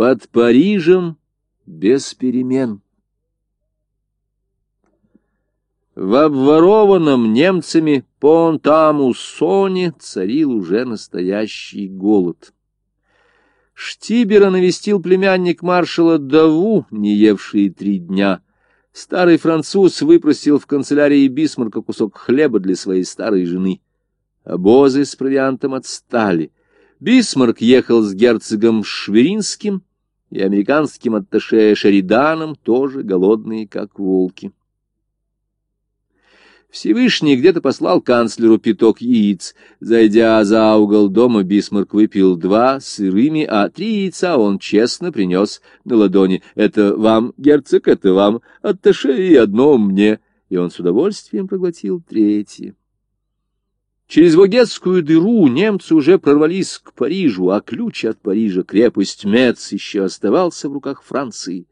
Под Парижем без перемен. В обворованном немцами Понтамусоне царил уже настоящий голод. Штибера навестил племянник маршала Даву, не евший три дня. Старый француз выпросил в канцелярии Бисмарка кусок хлеба для своей старой жены. Обозы с провиантом отстали. Бисмарк ехал с герцогом Шверинским и американским атташе Шериданом, тоже голодные, как волки. Всевышний где-то послал канцлеру пяток яиц. Зайдя за угол дома, Бисмарк выпил два сырыми, а три яйца он честно принес на ладони. «Это вам, герцог, это вам, атташе и одно мне». И он с удовольствием проглотил третье. Через Вогетскую дыру немцы уже прорвались к Парижу, а ключ от Парижа, крепость Мец, еще оставался в руках Франции.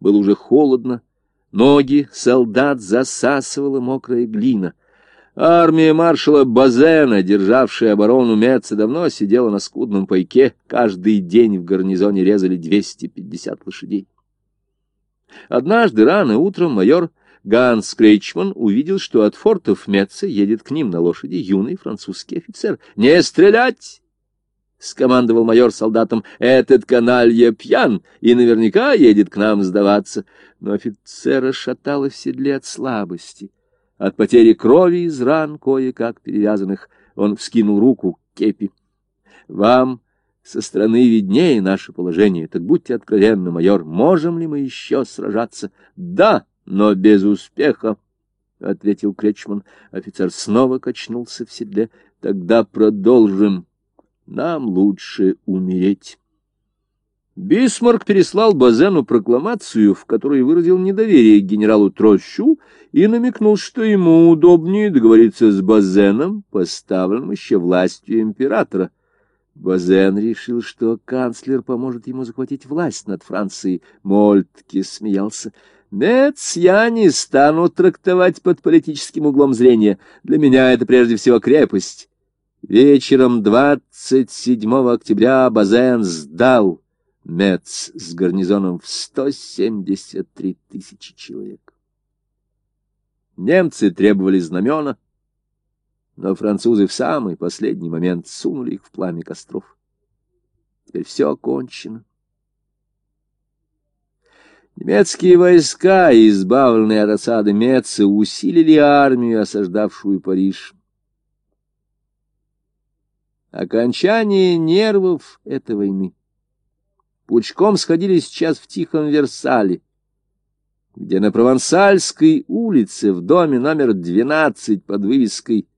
Было уже холодно, ноги солдат засасывала мокрая глина. Армия маршала Базена, державшая оборону Меца, давно сидела на скудном пайке. Каждый день в гарнизоне резали 250 лошадей. Однажды рано утром майор Ганс Крейчман увидел, что от фортов Меца едет к ним на лошади юный французский офицер. «Не стрелять!» — скомандовал майор солдатам. «Этот каналья пьян и наверняка едет к нам сдаваться». Но офицера шатало в седле от слабости. От потери крови из ран, кое-как перевязанных, он вскинул руку к кепи. «Вам...» Со стороны виднее наше положение. Так будьте откровенны, майор, можем ли мы еще сражаться? Да, но без успеха, — ответил Кречман. Офицер снова качнулся в седле. — Тогда продолжим. Нам лучше умереть. Бисмарк переслал Базену прокламацию, в которой выразил недоверие генералу Трощу и намекнул, что ему удобнее договориться с Базеном, поставленным еще властью императора. Базен решил, что канцлер поможет ему захватить власть над Францией. Мольтке смеялся. Мец я не стану трактовать под политическим углом зрения. Для меня это прежде всего крепость. Вечером 27 октября Базен сдал Мец с гарнизоном в 173 тысячи человек. Немцы требовали знамена, но французы в самый последний момент сунули их в пламя костров. Теперь все кончено. Немецкие войска, избавленные от осады Меца, усилили армию, осаждавшую Париж. Окончание нервов этой войны. Пучком сходились сейчас в тихом Версале, где на Провансальской улице в доме номер 12 под вывеской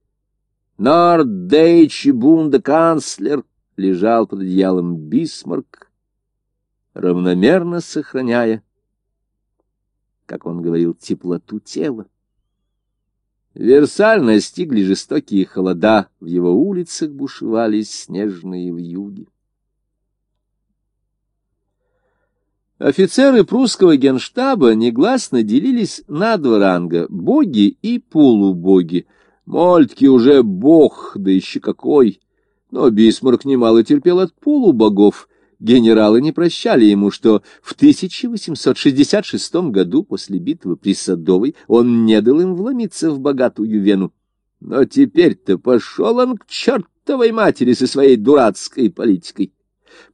«Нордейчи Бундеканцлер» лежал под одеялом Бисмарк, равномерно сохраняя как он говорил, теплоту тела. Версаль настигли жестокие холода, в его улицах бушевали снежные вьюги. Офицеры прусского генштаба негласно делились на два ранга — боги и полубоги. Мольтки уже бог, да еще какой! Но Бисмарк немало терпел от полубогов, Генералы не прощали ему, что в 1866 году, после битвы при Садовой, он не дал им вломиться в богатую Вену. Но теперь-то пошел он к чертовой матери со своей дурацкой политикой.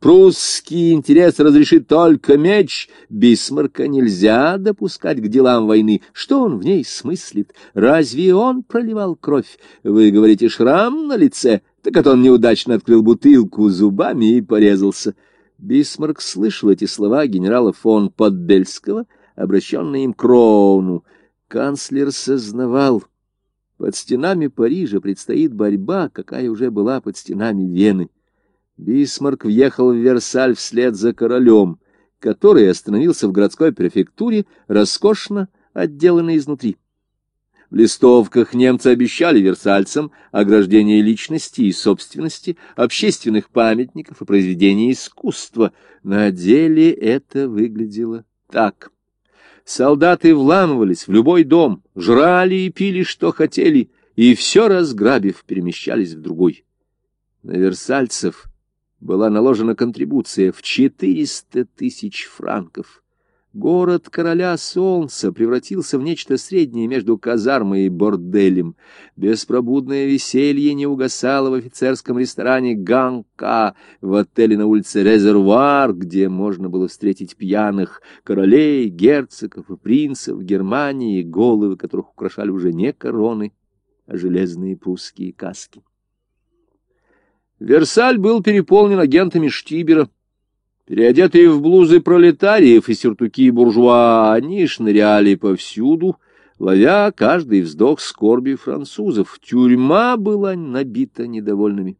Прусский интерес разрешит только меч. Бисмарка нельзя допускать к делам войны. Что он в ней смыслит? Разве он проливал кровь? Вы говорите, шрам на лице? Так это он неудачно открыл бутылку зубами и порезался. Бисмарк слышал эти слова генерала фон Подбельского, обращенные им к Роуну. Канцлер сознавал, под стенами Парижа предстоит борьба, какая уже была под стенами Вены. Бисмарк въехал в Версаль вслед за королем, который остановился в городской префектуре, роскошно отделанной изнутри. В листовках немцы обещали версальцам ограждение личности и собственности, общественных памятников и произведений искусства. На деле это выглядело так. Солдаты вламывались в любой дом, жрали и пили, что хотели, и все разграбив, перемещались в другой. На версальцев была наложена контрибуция в 400 тысяч франков. Город короля солнца превратился в нечто среднее между казармой и борделем. Беспробудное веселье не угасало в офицерском ресторане «Ганка», в отеле на улице «Резервуар», где можно было встретить пьяных королей, герцогов и принцев Германии, головы которых украшали уже не короны, а железные прусские каски. Версаль был переполнен агентами Штибера, Переодетые в блузы пролетариев и сюртуки буржуа, они шныряли повсюду, ловя каждый вздох скорби французов. Тюрьма была набита недовольными.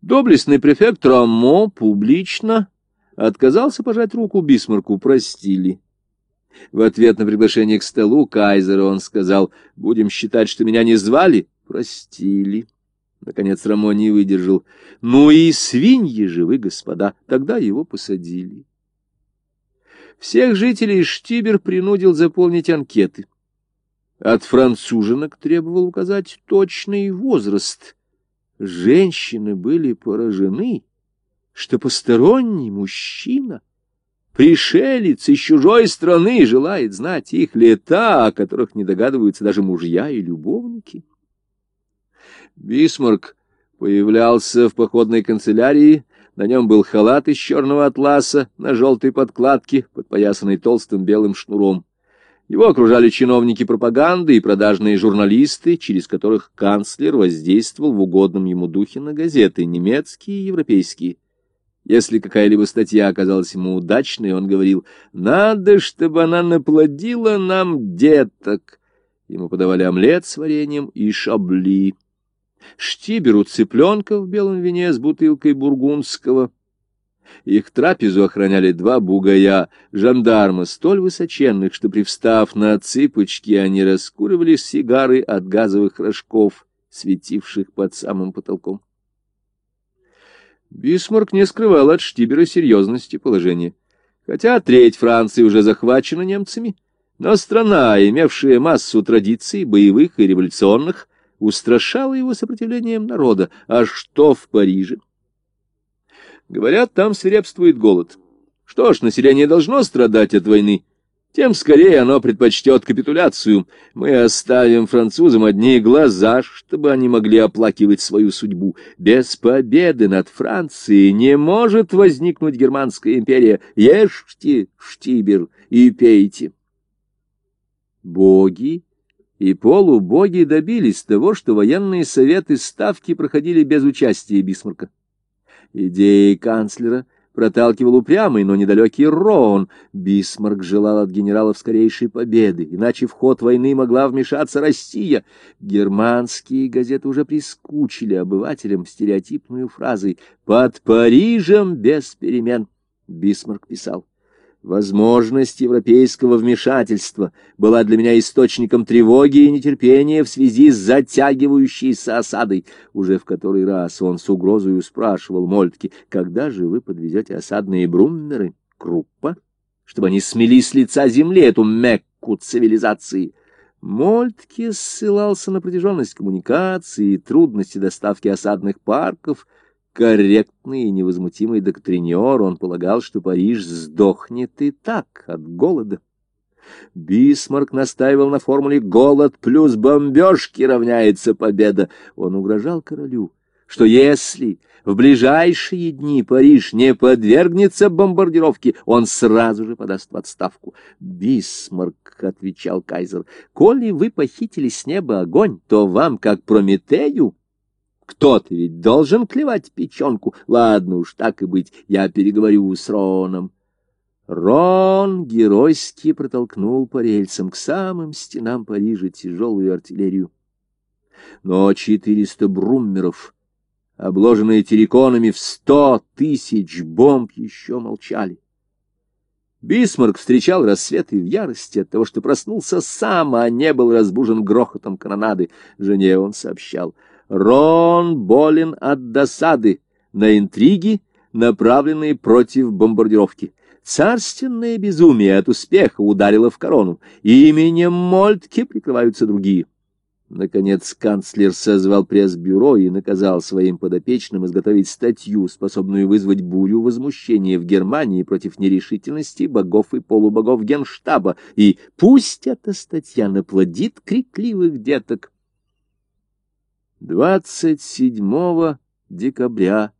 Доблестный префект Рамо публично отказался пожать руку Бисмарку, простили. В ответ на приглашение к столу кайзера он сказал, «Будем считать, что меня не звали?» Простили. Наконец Рамон не выдержал. «Ну и свиньи же господа!» Тогда его посадили. Всех жителей Штибер принудил заполнить анкеты. От француженок требовал указать точный возраст. Женщины были поражены, что посторонний мужчина, пришелец из чужой страны, желает знать их лета, о которых не догадываются даже мужья и любовники. Бисмарк появлялся в походной канцелярии, на нем был халат из черного атласа на желтой подкладке, подпоясанный толстым белым шнуром. Его окружали чиновники пропаганды и продажные журналисты, через которых канцлер воздействовал в угодном ему духе на газеты, немецкие и европейские. Если какая-либо статья оказалась ему удачной, он говорил «Надо, чтобы она наплодила нам деток». Ему подавали омлет с вареньем и шабли штиберу цыпленка в белом вине с бутылкой бургундского. Их трапезу охраняли два бугая, жандарма, столь высоченных, что, привстав на цыпочки, они раскуривали сигары от газовых рожков, светивших под самым потолком. Бисмарк не скрывал от Штибера серьезности положения. Хотя треть Франции уже захвачена немцами, но страна, имевшая массу традиций, боевых и революционных, устрашало его сопротивлением народа. А что в Париже? Говорят, там свирепствует голод. Что ж, население должно страдать от войны. Тем скорее оно предпочтет капитуляцию. Мы оставим французам одни глаза, чтобы они могли оплакивать свою судьбу. Без победы над Францией не может возникнуть Германская империя. Ешьте, штибер, и пейте. Боги и полубоги добились того, что военные советы ставки проходили без участия Бисмарка. Идеи канцлера проталкивал упрямый, но недалекий Роун. Бисмарк желал от генералов скорейшей победы, иначе в ход войны могла вмешаться Россия. Германские газеты уже прискучили обывателям стереотипною фразой «Под Парижем без перемен», — Бисмарк писал. Возможность европейского вмешательства была для меня источником тревоги и нетерпения в связи с затягивающейся осадой. Уже в который раз он с угрозою спрашивал Мольтке, когда же вы подвезете осадные бруммеры, Круппа, чтобы они смели с лица земли эту мекку цивилизации. Мольтке ссылался на протяженность коммуникации и трудности доставки осадных парков — корректный и невозмутимый доктринер, он полагал, что Париж сдохнет и так от голода. Бисмарк настаивал на формуле «голод плюс бомбежки равняется победа». Он угрожал королю, что если в ближайшие дни Париж не подвергнется бомбардировке, он сразу же подаст в отставку. «Бисмарк», — отвечал кайзер, — «коли вы похитили с неба огонь, то вам, как Прометею, кто-то ведь должен клевать печенку. Ладно уж, так и быть, я переговорю с Роном. Рон геройски протолкнул по рельсам к самым стенам Парижа тяжелую артиллерию. Но четыреста бруммеров, обложенные терриконами в сто тысяч бомб, еще молчали. Бисмарк встречал рассветы в ярости от того, что проснулся сам, а не был разбужен грохотом канонады. Жене он сообщал — Рон болен от досады на интриги, направленные против бомбардировки. Царственное безумие от успеха ударило в корону, именем Мольтке прикрываются другие. Наконец канцлер созвал пресс-бюро и наказал своим подопечным изготовить статью, способную вызвать бурю возмущения в Германии против нерешительности богов и полубогов генштаба, и пусть эта статья наплодит крикливых деток. 27 декабря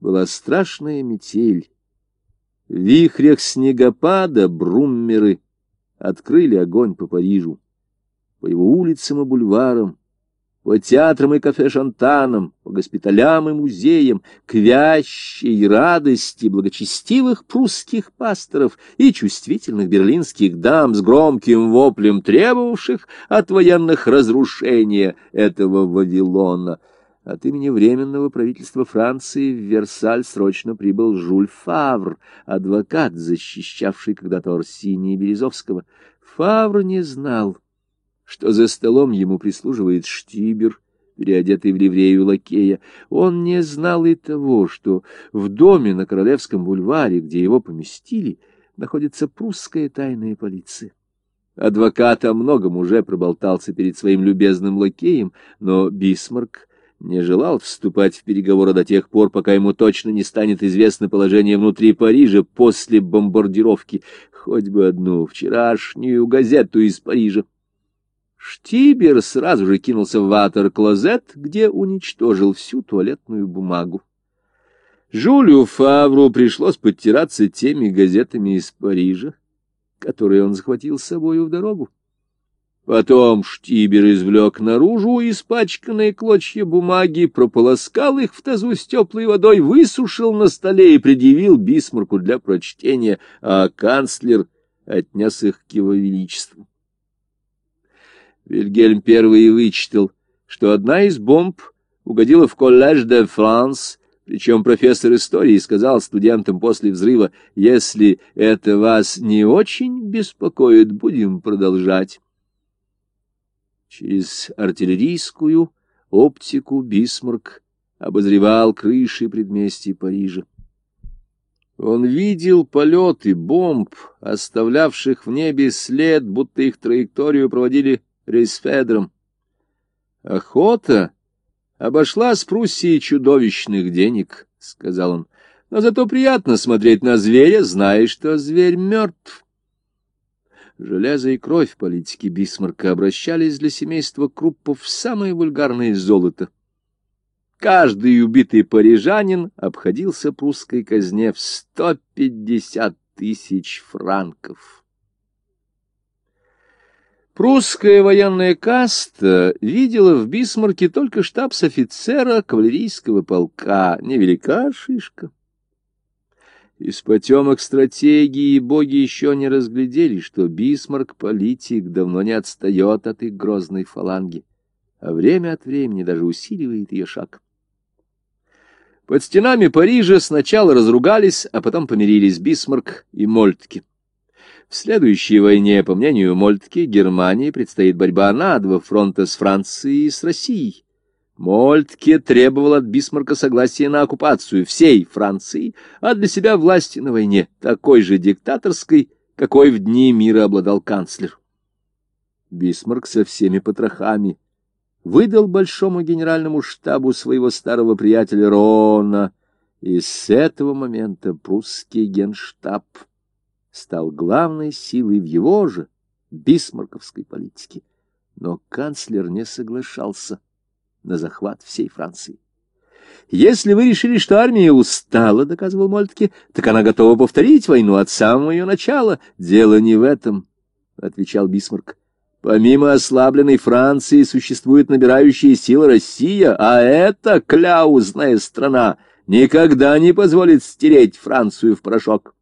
была страшная метель. В вихрях снегопада бруммеры открыли огонь по Парижу по его улицам и бульварам, по театрам и кафе-шантанам, по госпиталям и музеям, к вящей радости благочестивых прусских пасторов и чувствительных берлинских дам с громким воплем требовавших от военных разрушения этого Вавилона. От имени Временного правительства Франции в Версаль срочно прибыл Жюль Фавр, адвокат, защищавший когда-то Орсини и Березовского. Фавр не знал, что за столом ему прислуживает штибер, переодетый в ливрею лакея. Он не знал и того, что в доме на Королевском бульваре, где его поместили, находится прусская тайная полиция. Адвокат о многом уже проболтался перед своим любезным лакеем, но Бисмарк не желал вступать в переговоры до тех пор, пока ему точно не станет известно положение внутри Парижа после бомбардировки, хоть бы одну вчерашнюю газету из Парижа. Штибер сразу же кинулся в ватер-клозет, где уничтожил всю туалетную бумагу. Жюлю Фавру пришлось подтираться теми газетами из Парижа, которые он захватил с собою в дорогу. Потом Штибер извлек наружу испачканные клочья бумаги, прополоскал их в тазу с теплой водой, высушил на столе и предъявил Бисмарку для прочтения, а канцлер отнес их к его величеству. Вильгельм I вычитал, что одна из бомб угодила в колледж де Франс, причем профессор истории сказал студентам после взрыва, «Если это вас не очень беспокоит, будем продолжать». Через артиллерийскую оптику Бисмарк обозревал крыши предместий Парижа. Он видел полеты бомб, оставлявших в небе след, будто их траекторию проводили рейсфедром. Охота обошла с Пруссией чудовищных денег, — сказал он, — но зато приятно смотреть на зверя, зная, что зверь мертв. Железо и кровь политики Бисмарка обращались для семейства Круппов в самое вульгарное золото. Каждый убитый парижанин обходился прусской казне в сто пятьдесят тысяч франков. Прусская военная каста видела в Бисмарке только штабс-офицера кавалерийского полка, невелика шишка. Из потемок стратегии боги еще не разглядели, что Бисмарк-политик давно не отстает от их грозной фаланги, а время от времени даже усиливает ее шаг. Под стенами Парижа сначала разругались, а потом помирились Бисмарк и Мольтке. В следующей войне, по мнению Мольтке, Германии предстоит борьба на два фронта с Францией и с Россией. Мольтке требовал от Бисмарка согласия на оккупацию всей Франции, а для себя власти на войне, такой же диктаторской, какой в дни мира обладал канцлер. Бисмарк со всеми потрохами выдал большому генеральному штабу своего старого приятеля Рона, и с этого момента прусский генштаб — стал главной силой в его же бисмарковской политике. Но канцлер не соглашался на захват всей Франции. «Если вы решили, что армия устала, — доказывал Мольтке, — так она готова повторить войну от самого ее начала. Дело не в этом, — отвечал Бисмарк. Помимо ослабленной Франции существует набирающая сила Россия, а эта кляузная страна никогда не позволит стереть Францию в порошок.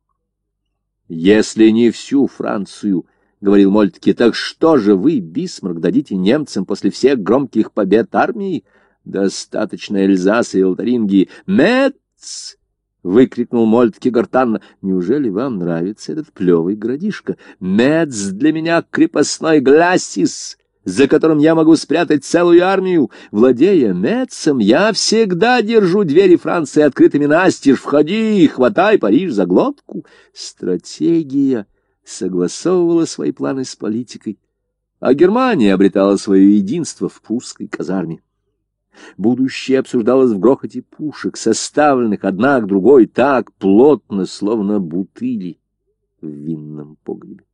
Если не всю Францию, — говорил Мольтке, — так что же вы, Бисмарк, дадите немцам после всех громких побед армии? Достаточно Эльзаса и Лотарингии. Мец! — выкрикнул Мольтке гортанно. — Неужели вам нравится этот плёвый городишко? Мец для меня крепостной гласис! За которым я могу спрятать целую армию. Владея Мецем, я всегда держу двери Франции открытыми настежь. Входи, хватай Париж за глотку. Стратегия согласовывала свои планы с политикой. а Германия обретала свое единство в прусской казарме. Будущее обсуждалось в грохоте пушек, составленных одна к другой так плотно, словно бутыли в винном погребе.